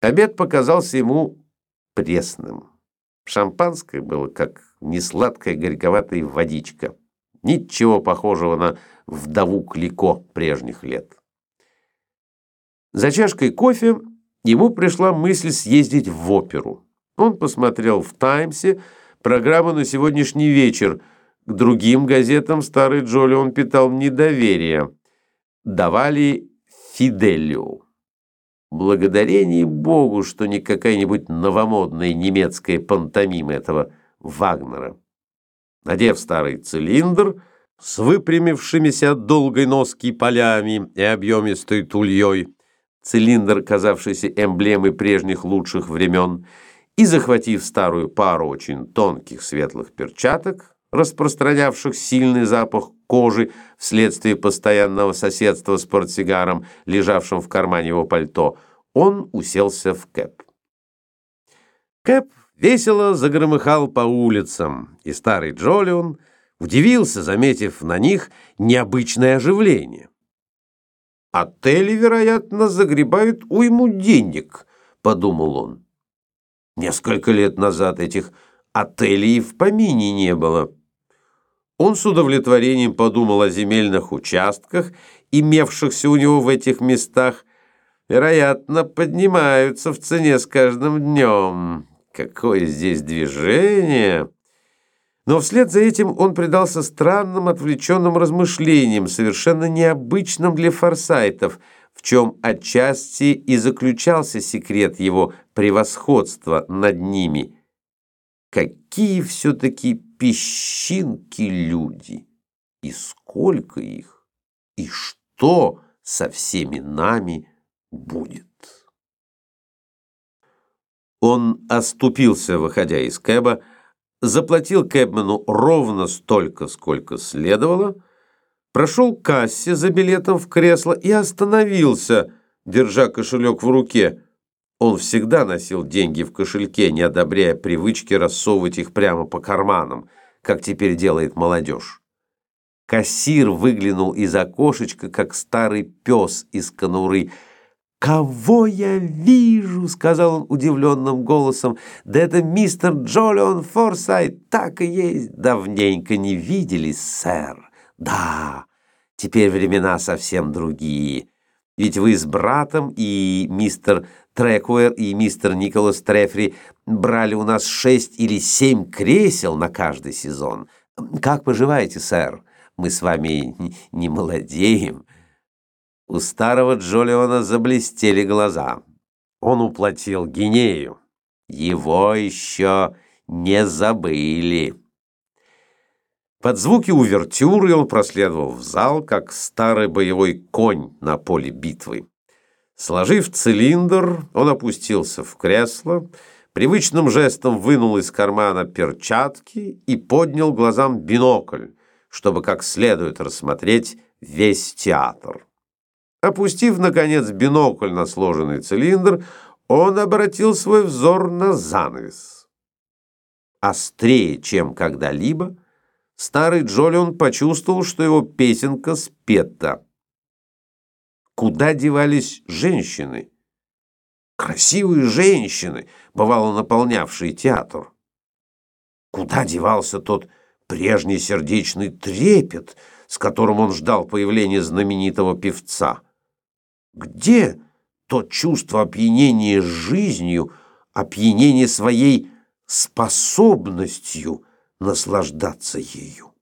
Обед показался ему пресным. Шампанское было как несладкая горьковатая водичка. Ничего похожего на вдову Клико прежних лет. За чашкой кофе ему пришла мысль съездить в оперу. Он посмотрел в «Таймсе» программу на сегодняшний вечер. К другим газетам старый Джоли он питал недоверие. Давали «Фиделио». Благодарение Богу, что не какая-нибудь новомодная немецкая пантомима этого Вагнера. Надев старый цилиндр с выпрямившимися от долгой носки полями и объемистой тульей, цилиндр, казавшийся эмблемой прежних лучших времен, и захватив старую пару очень тонких светлых перчаток, распространявших сильный запах кожи вследствие постоянного соседства с портсигаром, лежавшим в кармане его пальто, он уселся в кэп. Кэп весело загромыхал по улицам, и старый Джолион удивился, заметив на них необычное оживление. «Отели, вероятно, загребают уйму денег», — подумал он. Несколько лет назад этих отелей в помине не было. Он с удовлетворением подумал о земельных участках, имевшихся у него в этих местах, вероятно, поднимаются в цене с каждым днем. Какое здесь движение! Но вслед за этим он предался странным отвлеченным размышлениям, совершенно необычным для форсайтов, в чем отчасти и заключался секрет его превосходства над ними. Какие все-таки песчинки люди, и сколько их, и что со всеми нами будет. Он оступился, выходя из кэба, заплатил кэбмену ровно столько, сколько следовало, прошел к кассе за билетом в кресло и остановился, держа кошелек в руке. Он всегда носил деньги в кошельке, не одобряя привычки рассовывать их прямо по карманам, как теперь делает молодежь. Кассир выглянул из окошечка, как старый пес из конуры – «Кого я вижу?» — сказал он удивленным голосом. «Да это мистер Джолион Форсайт, так и есть. Давненько не виделись, сэр. Да, теперь времена совсем другие. Ведь вы с братом и мистер Трекуэр и мистер Николас Трефри брали у нас шесть или семь кресел на каждый сезон. Как поживаете, сэр? Мы с вами не молодеем». У старого Джолиона заблестели глаза. Он уплатил гинею. Его еще не забыли. Под звуки увертюры он проследовал в зал, как старый боевой конь на поле битвы. Сложив цилиндр, он опустился в кресло, привычным жестом вынул из кармана перчатки и поднял глазам бинокль, чтобы как следует рассмотреть весь театр. Опустив, наконец, бинокль на сложенный цилиндр, он обратил свой взор на занавес. Острее, чем когда-либо, старый Джолион почувствовал, что его песенка спета. Куда девались женщины? Красивые женщины, бывало наполнявшие театр. Куда девался тот прежний сердечный трепет, с которым он ждал появления знаменитого певца? Где то чувство опьянения жизнью, опьянения своей способностью наслаждаться ею?